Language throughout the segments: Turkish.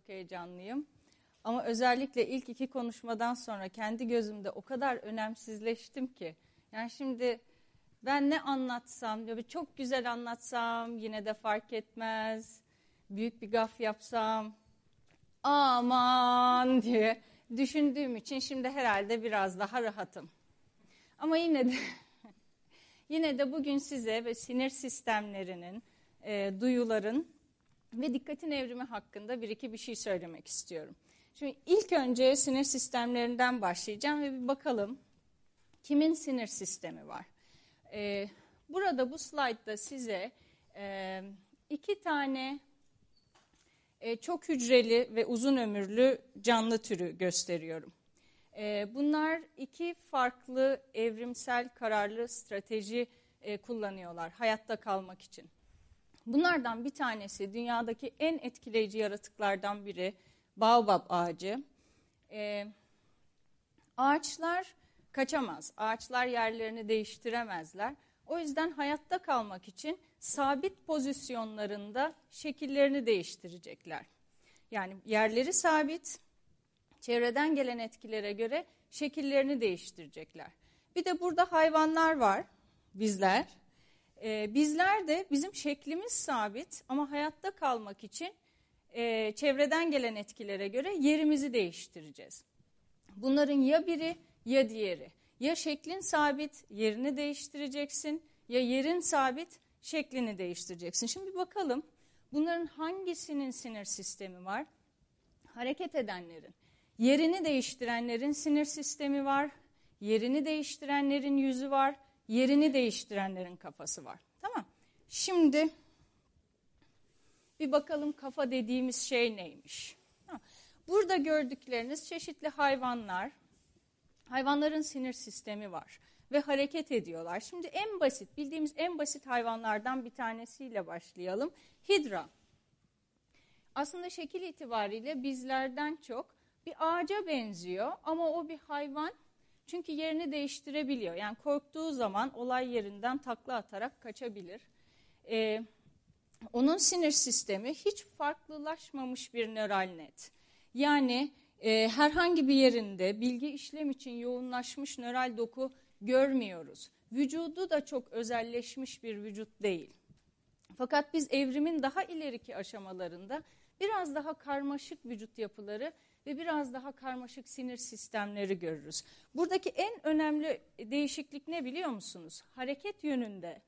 çok heyecanlıyım. Ama özellikle ilk iki konuşmadan sonra kendi gözümde o kadar önemsizleştim ki. Yani şimdi ben ne anlatsam, ya çok güzel anlatsam yine de fark etmez. Büyük bir gaf yapsam aman diye düşündüğüm için şimdi herhalde biraz daha rahatım. Ama yine de yine de bugün size ve sinir sistemlerinin, e, duyuların ve dikkatin evrimi hakkında bir iki bir şey söylemek istiyorum. Şimdi ilk önce sinir sistemlerinden başlayacağım ve bir bakalım kimin sinir sistemi var. Ee, burada bu slaytta size e, iki tane e, çok hücreli ve uzun ömürlü canlı türü gösteriyorum. E, bunlar iki farklı evrimsel kararlı strateji e, kullanıyorlar hayatta kalmak için. Bunlardan bir tanesi dünyadaki en etkileyici yaratıklardan biri baobab ağacı. E, ağaçlar kaçamaz, ağaçlar yerlerini değiştiremezler. O yüzden hayatta kalmak için sabit pozisyonlarında şekillerini değiştirecekler. Yani yerleri sabit, çevreden gelen etkilere göre şekillerini değiştirecekler. Bir de burada hayvanlar var, bizler. Ee, bizler de bizim şeklimiz sabit ama hayatta kalmak için e, çevreden gelen etkilere göre yerimizi değiştireceğiz. Bunların ya biri ya diğeri. Ya şeklin sabit, yerini değiştireceksin ya yerin sabit, şeklini değiştireceksin. Şimdi bakalım bunların hangisinin sinir sistemi var? Hareket edenlerin. Yerini değiştirenlerin sinir sistemi var. Yerini değiştirenlerin yüzü var. Yerini değiştirenlerin kafası var. Tamam. Şimdi bir bakalım kafa dediğimiz şey neymiş? Burada gördükleriniz çeşitli hayvanlar. Hayvanların sinir sistemi var ve hareket ediyorlar. Şimdi en basit, bildiğimiz en basit hayvanlardan bir tanesiyle başlayalım. Hidra. Aslında şekil itibariyle bizlerden çok bir ağaca benziyor ama o bir hayvan çünkü yerini değiştirebiliyor. Yani korktuğu zaman olay yerinden takla atarak kaçabilir. Ee, onun sinir sistemi hiç farklılaşmamış bir nöral net. Yani e, herhangi bir yerinde bilgi işlem için yoğunlaşmış nöral doku görmüyoruz. Vücudu da çok özelleşmiş bir vücut değil. Fakat biz evrimin daha ileriki aşamalarında biraz daha karmaşık vücut yapıları ve biraz daha karmaşık sinir sistemleri görürüz. Buradaki en önemli değişiklik ne biliyor musunuz? Hareket yönünde.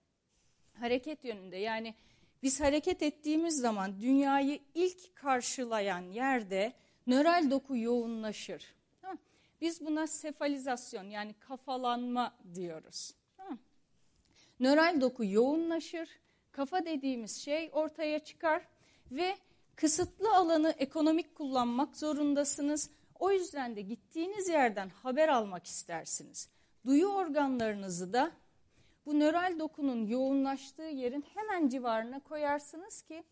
Hareket yönünde yani biz hareket ettiğimiz zaman dünyayı ilk karşılayan yerde nöral doku yoğunlaşır. Biz buna sefalizasyon yani kafalanma diyoruz. Nöral doku yoğunlaşır, kafa dediğimiz şey ortaya çıkar ve kısıtlı alanı ekonomik kullanmak zorundasınız. O yüzden de gittiğiniz yerden haber almak istersiniz. Duyu organlarınızı da bu nöral dokunun yoğunlaştığı yerin hemen civarına koyarsınız ki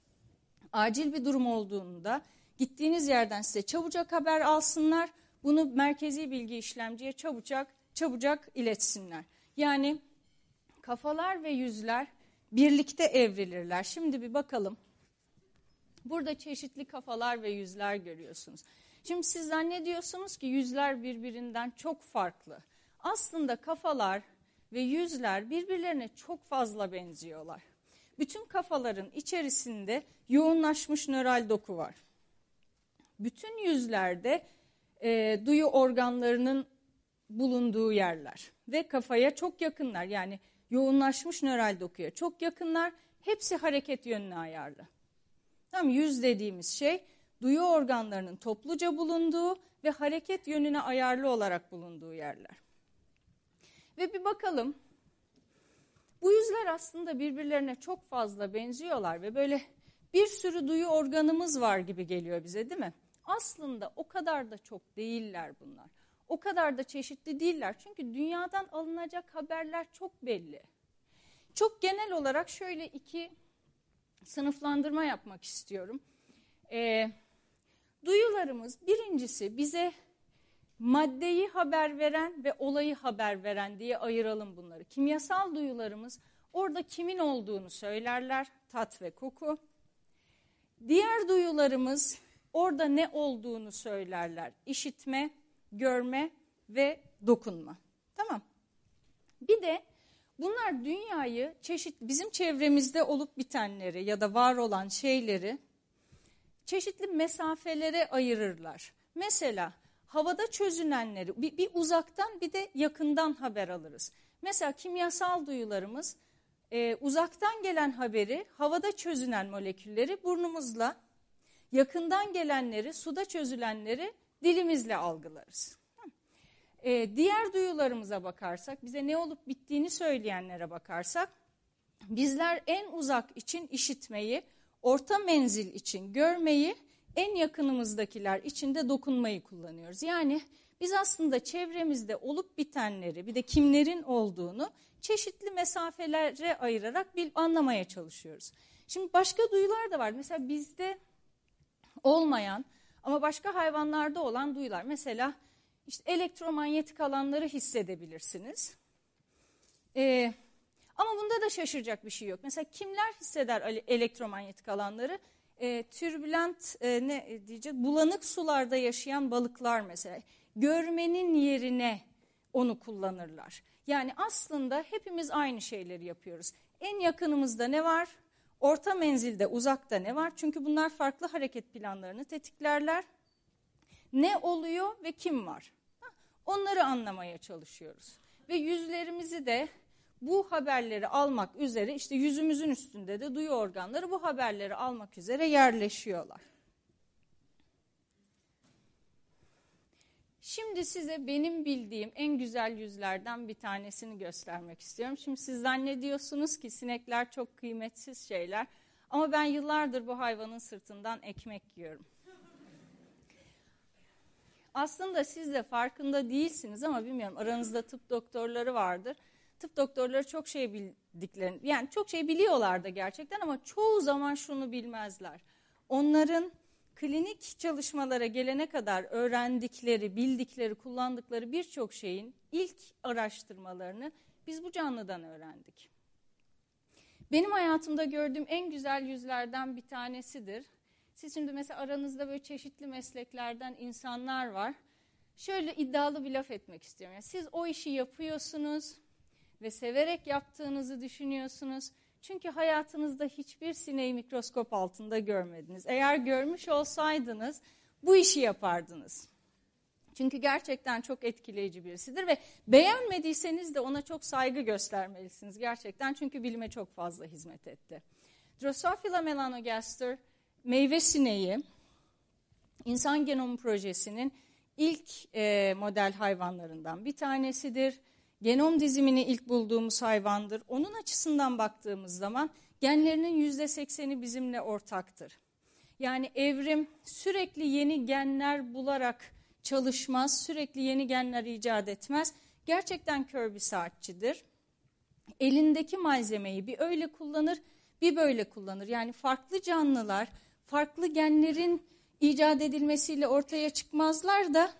acil bir durum olduğunda gittiğiniz yerden size çabucak haber alsınlar. Bunu merkezi bilgi işlemciye çabucak çabucak iletsinler. Yani kafalar ve yüzler birlikte evrilirler. Şimdi bir bakalım. Burada çeşitli kafalar ve yüzler görüyorsunuz. Şimdi siz zannediyorsunuz ki yüzler birbirinden çok farklı. Aslında kafalar ve yüzler birbirlerine çok fazla benziyorlar. Bütün kafaların içerisinde yoğunlaşmış nöral doku var. Bütün yüzlerde e, duyu organlarının bulunduğu yerler ve kafaya çok yakınlar. Yani yoğunlaşmış nöral dokuya çok yakınlar. Hepsi hareket yönüne ayarlı. Tam yüz dediğimiz şey duyu organlarının topluca bulunduğu ve hareket yönüne ayarlı olarak bulunduğu yerler. Ve bir bakalım. Bu yüzler aslında birbirlerine çok fazla benziyorlar ve böyle bir sürü duyu organımız var gibi geliyor bize değil mi? Aslında o kadar da çok değiller bunlar. O kadar da çeşitli değiller. Çünkü dünyadan alınacak haberler çok belli. Çok genel olarak şöyle iki sınıflandırma yapmak istiyorum. Ee, duyularımız birincisi bize maddeyi haber veren ve olayı haber veren diye ayıralım bunları. Kimyasal duyularımız orada kimin olduğunu söylerler, tat ve koku. Diğer duyularımız Orada ne olduğunu söylerler. İşitme, görme ve dokunma. Tamam. Bir de bunlar dünyayı çeşit bizim çevremizde olup bitenleri ya da var olan şeyleri çeşitli mesafelere ayırırlar. Mesela havada çözünenleri bir, bir uzaktan bir de yakından haber alırız. Mesela kimyasal duyularımız e, uzaktan gelen haberi havada çözünen molekülleri burnumuzla yakından gelenleri suda çözülenleri dilimizle algılarız. E, diğer duyularımıza bakarsak bize ne olup bittiğini söyleyenlere bakarsak bizler en uzak için işitmeyi orta menzil için görmeyi en yakınımızdakiler için de dokunmayı kullanıyoruz. Yani biz aslında çevremizde olup bitenleri bir de kimlerin olduğunu çeşitli mesafelere ayırarak bil, anlamaya çalışıyoruz. Şimdi başka duyular da var. Mesela bizde olmayan ama başka hayvanlarda olan duyular. Mesela işte elektromanyetik alanları hissedebilirsiniz. Ee, ama bunda da şaşıracak bir şey yok. Mesela kimler hisseder elektromanyetik alanları? Ee, türbülent e, ne diyecek? Bulanık sularda yaşayan balıklar mesela görmenin yerine onu kullanırlar. Yani aslında hepimiz aynı şeyleri yapıyoruz. En yakınımızda ne var? Orta menzilde, uzakta ne var? Çünkü bunlar farklı hareket planlarını tetiklerler. Ne oluyor ve kim var? Onları anlamaya çalışıyoruz. Ve yüzlerimizi de bu haberleri almak üzere işte yüzümüzün üstünde de duyu organları bu haberleri almak üzere yerleşiyorlar. Şimdi size benim bildiğim en güzel yüzlerden bir tanesini göstermek istiyorum. Şimdi siz zannediyorsunuz ki sinekler çok kıymetsiz şeyler. Ama ben yıllardır bu hayvanın sırtından ekmek yiyorum. Aslında siz de farkında değilsiniz ama bilmiyorum aranızda tıp doktorları vardır. Tıp doktorları çok şey bildiklerini, yani çok şey biliyorlar da gerçekten ama çoğu zaman şunu bilmezler. Onların klinik çalışmalara gelene kadar öğrendikleri, bildikleri, kullandıkları birçok şeyin ilk araştırmalarını biz bu canlıdan öğrendik. Benim hayatımda gördüğüm en güzel yüzlerden bir tanesidir. Siz şimdi mesela aranızda böyle çeşitli mesleklerden insanlar var. Şöyle iddialı bir laf etmek istiyorum. Yani siz o işi yapıyorsunuz ve severek yaptığınızı düşünüyorsunuz. Çünkü hayatınızda hiçbir sineği mikroskop altında görmediniz. Eğer görmüş olsaydınız bu işi yapardınız. Çünkü gerçekten çok etkileyici birisidir ve beğenmediyseniz de ona çok saygı göstermelisiniz gerçekten. Çünkü bilime çok fazla hizmet etti. Drosophila melanogaster meyve sineği insan genomu projesinin ilk e, model hayvanlarından bir tanesidir genom dizimini ilk bulduğumuz hayvandır. Onun açısından baktığımız zaman genlerinin yüzde sekseni bizimle ortaktır. Yani evrim sürekli yeni genler bularak çalışmaz, sürekli yeni genler icat etmez. Gerçekten kör bir saatçidir. Elindeki malzemeyi bir öyle kullanır, bir böyle kullanır. Yani farklı canlılar, farklı genlerin icat edilmesiyle ortaya çıkmazlar da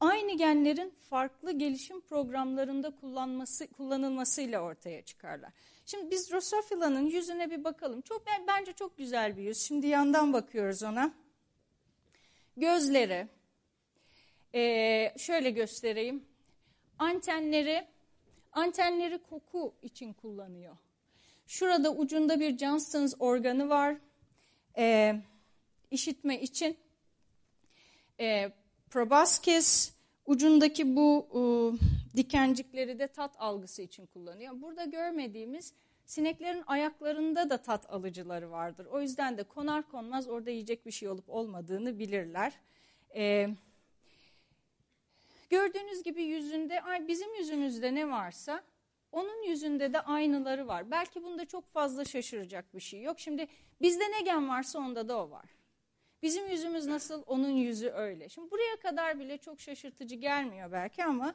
aynı genlerin farklı gelişim programlarında kullanması, kullanılmasıyla ortaya çıkarlar. Şimdi biz Drosophila'nın yüzüne bir bakalım. Çok Bence çok güzel bir yüz. Şimdi yandan bakıyoruz ona. Gözleri. Ee, şöyle göstereyim. Antenleri, antenleri koku için kullanıyor. Şurada ucunda bir Johnston's organı var. Ee, işitme için. Ee, proboscis ucundaki bu e, dikencikleri de tat algısı için kullanıyor. Burada görmediğimiz sineklerin ayaklarında da tat alıcıları vardır. O yüzden de konar konmaz orada yiyecek bir şey olup olmadığını bilirler. E, gördüğünüz gibi yüzünde ay bizim yüzümüzde ne varsa onun yüzünde de aynıları var. Belki bunda çok fazla şaşıracak bir şey yok. Şimdi bizde ne gen varsa onda da o var. Bizim yüzümüz nasıl, onun yüzü öyle. Şimdi buraya kadar bile çok şaşırtıcı gelmiyor belki ama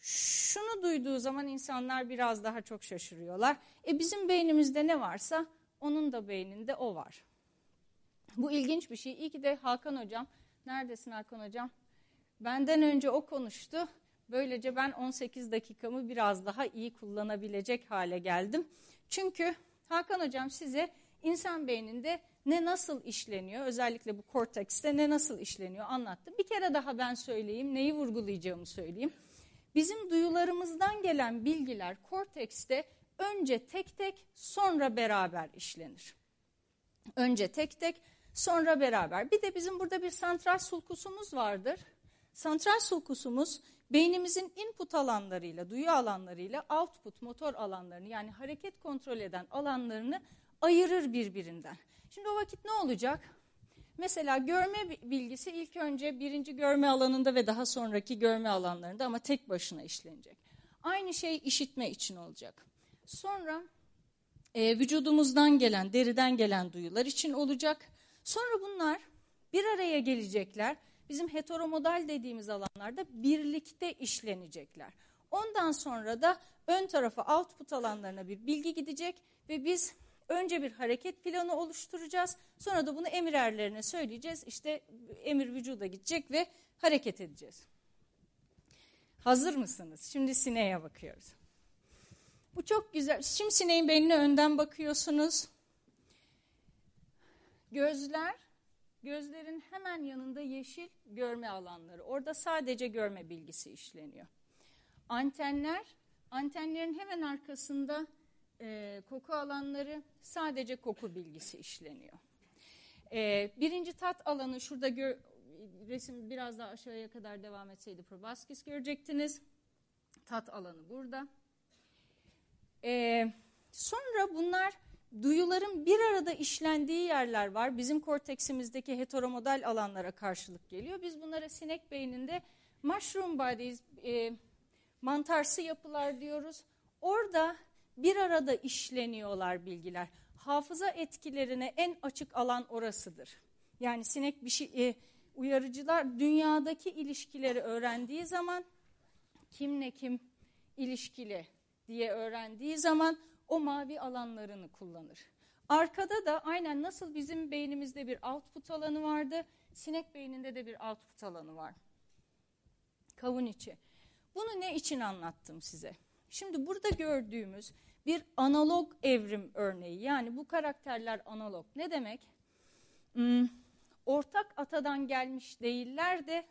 şunu duyduğu zaman insanlar biraz daha çok şaşırıyorlar. E bizim beynimizde ne varsa onun da beyninde o var. Bu ilginç bir şey. İyi ki de Hakan Hocam, neredesin Hakan Hocam? Benden önce o konuştu. Böylece ben 18 dakikamı biraz daha iyi kullanabilecek hale geldim. Çünkü Hakan Hocam size insan beyninde ne nasıl işleniyor, özellikle bu kortekste ne nasıl işleniyor anlattım. Bir kere daha ben söyleyeyim, neyi vurgulayacağımı söyleyeyim. Bizim duyularımızdan gelen bilgiler kortekste önce tek tek sonra beraber işlenir. Önce tek tek sonra beraber. Bir de bizim burada bir santral sulkusumuz vardır. Santral sulkusumuz beynimizin input alanlarıyla, duyu alanlarıyla output motor alanlarını yani hareket kontrol eden alanlarını ayırır birbirinden. Şimdi o vakit ne olacak? Mesela görme bilgisi ilk önce birinci görme alanında ve daha sonraki görme alanlarında ama tek başına işlenecek. Aynı şey işitme için olacak. Sonra e, vücudumuzdan gelen, deriden gelen duyular için olacak. Sonra bunlar bir araya gelecekler. Bizim heteromodal dediğimiz alanlarda birlikte işlenecekler. Ondan sonra da ön tarafa output alanlarına bir bilgi gidecek ve biz önce bir hareket planı oluşturacağız. Sonra da bunu emir erlerine söyleyeceğiz. İşte emir vücuda gidecek ve hareket edeceğiz. Hazır mısınız? Şimdi sineğe bakıyoruz. Bu çok güzel. Şimdi sineğin beynine önden bakıyorsunuz. Gözler, gözlerin hemen yanında yeşil görme alanları. Orada sadece görme bilgisi işleniyor. Antenler, antenlerin hemen arkasında e, koku alanları sadece koku bilgisi işleniyor. E, birinci tat alanı şurada gör, resim biraz daha aşağıya kadar devam etseydi probaskis görecektiniz. Tat alanı burada. E, sonra bunlar duyuların bir arada işlendiği yerler var. Bizim korteksimizdeki heteromodal alanlara karşılık geliyor. Biz bunlara sinek beyninde mushroom bodies, e, mantarsı yapılar diyoruz. Orada bir arada işleniyorlar bilgiler. Hafıza etkilerine en açık alan orasıdır. Yani sinek bir şey, e, uyarıcılar dünyadaki ilişkileri öğrendiği zaman kimle kim ilişkili diye öğrendiği zaman o mavi alanlarını kullanır. Arkada da aynen nasıl bizim beynimizde bir output alanı vardı, sinek beyninde de bir output alanı var. Kavun içi. Bunu ne için anlattım size? Şimdi burada gördüğümüz bir analog evrim örneği. Yani bu karakterler analog. Ne demek? Hmm, ortak atadan gelmiş değiller de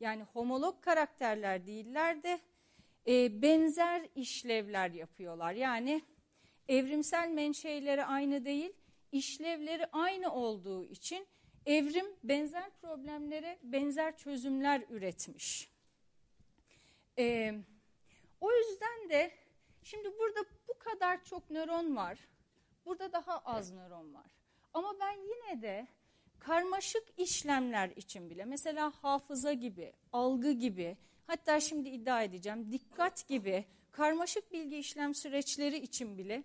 yani homolog karakterler değiller de e, benzer işlevler yapıyorlar. Yani evrimsel menşeileri aynı değil, işlevleri aynı olduğu için evrim benzer problemlere benzer çözümler üretmiş. E, o yüzden de şimdi burada bu kadar çok nöron var, burada daha az nöron var. Ama ben yine de karmaşık işlemler için bile mesela hafıza gibi, algı gibi hatta şimdi iddia edeceğim dikkat gibi karmaşık bilgi işlem süreçleri için bile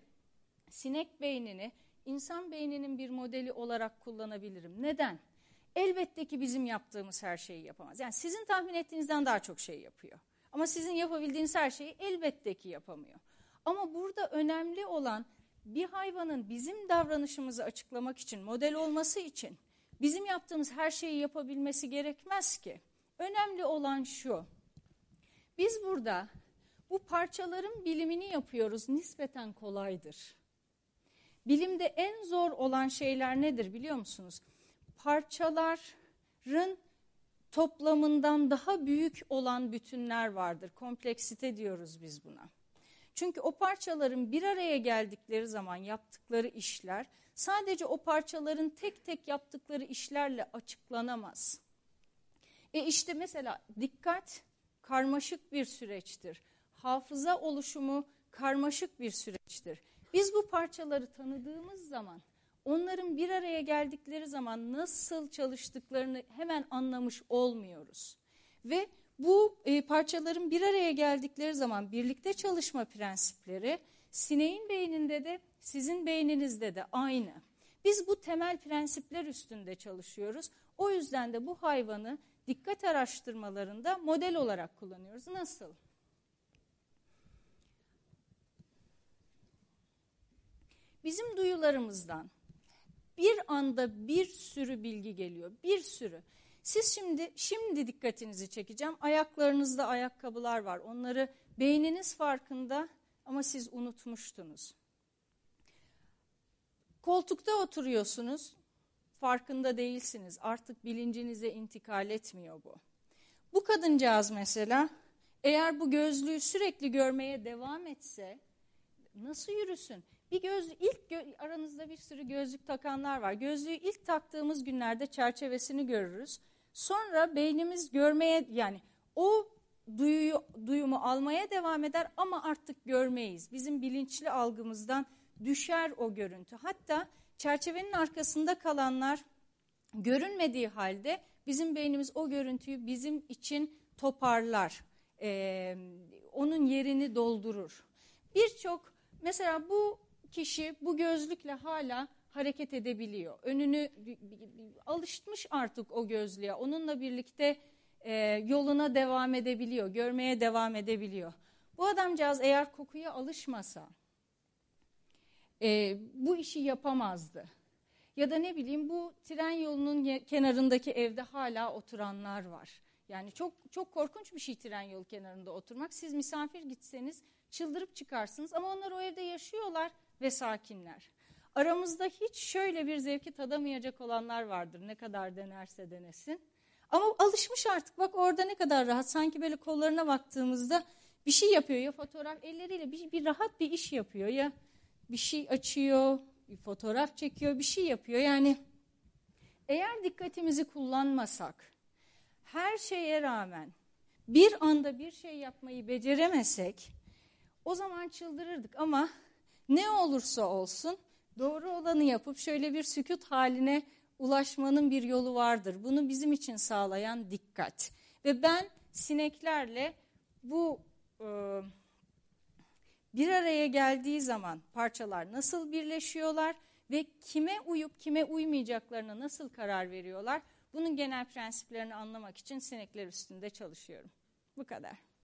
sinek beynini insan beyninin bir modeli olarak kullanabilirim. Neden? Elbette ki bizim yaptığımız her şeyi yapamaz. Yani sizin tahmin ettiğinizden daha çok şey yapıyor. Ama sizin yapabildiğiniz her şeyi elbette ki yapamıyor. Ama burada önemli olan bir hayvanın bizim davranışımızı açıklamak için, model olması için bizim yaptığımız her şeyi yapabilmesi gerekmez ki. Önemli olan şu. Biz burada bu parçaların bilimini yapıyoruz. Nispeten kolaydır. Bilimde en zor olan şeyler nedir biliyor musunuz? Parçaların toplamından daha büyük olan bütünler vardır. Kompleksite diyoruz biz buna. Çünkü o parçaların bir araya geldikleri zaman yaptıkları işler sadece o parçaların tek tek yaptıkları işlerle açıklanamaz. E işte mesela dikkat karmaşık bir süreçtir. Hafıza oluşumu karmaşık bir süreçtir. Biz bu parçaları tanıdığımız zaman onların bir araya geldikleri zaman nasıl çalıştıklarını hemen anlamış olmuyoruz. Ve bu e, parçaların bir araya geldikleri zaman birlikte çalışma prensipleri sineğin beyninde de sizin beyninizde de aynı. Biz bu temel prensipler üstünde çalışıyoruz. O yüzden de bu hayvanı dikkat araştırmalarında model olarak kullanıyoruz. Nasıl? Bizim duyularımızdan bir anda bir sürü bilgi geliyor. Bir sürü. Siz şimdi şimdi dikkatinizi çekeceğim. Ayaklarınızda ayakkabılar var. Onları beyniniz farkında ama siz unutmuştunuz. Koltukta oturuyorsunuz. farkında değilsiniz. Artık bilincinize intikal etmiyor bu. Bu kadıncağız mesela eğer bu gözlüğü sürekli görmeye devam etse nasıl yürüsün? Bir göz ilk gö aranızda bir sürü gözlük takanlar var. Gözlüğü ilk taktığımız günlerde çerçevesini görürüz. Sonra beynimiz görmeye yani o duyuyu, duyumu almaya devam eder ama artık görmeyiz. Bizim bilinçli algımızdan düşer o görüntü. Hatta çerçevenin arkasında kalanlar görünmediği halde bizim beynimiz o görüntüyü bizim için toparlar. Ee, onun yerini doldurur. Birçok mesela bu kişi bu gözlükle hala hareket edebiliyor. Önünü alışmış artık o gözlüğe. Onunla birlikte e, yoluna devam edebiliyor, görmeye devam edebiliyor. Bu adamcağız eğer kokuya alışmasa e, bu işi yapamazdı. Ya da ne bileyim bu tren yolunun kenarındaki evde hala oturanlar var. Yani çok çok korkunç bir şey tren yolu kenarında oturmak. Siz misafir gitseniz çıldırıp çıkarsınız ama onlar o evde yaşıyorlar ve sakinler. Aramızda hiç şöyle bir zevki tadamayacak olanlar vardır ne kadar denerse denesin. Ama alışmış artık bak orada ne kadar rahat sanki böyle kollarına baktığımızda bir şey yapıyor ya fotoğraf elleriyle bir, bir rahat bir iş yapıyor ya bir şey açıyor, bir fotoğraf çekiyor, bir şey yapıyor. Yani eğer dikkatimizi kullanmasak, her şeye rağmen bir anda bir şey yapmayı beceremesek o zaman çıldırırdık ama ne olursa olsun doğru olanı yapıp şöyle bir sükut haline ulaşmanın bir yolu vardır. Bunu bizim için sağlayan dikkat. Ve ben sineklerle bu e, bir araya geldiği zaman parçalar nasıl birleşiyorlar ve kime uyup kime uymayacaklarına nasıl karar veriyorlar? Bunun genel prensiplerini anlamak için sinekler üstünde çalışıyorum. Bu kadar.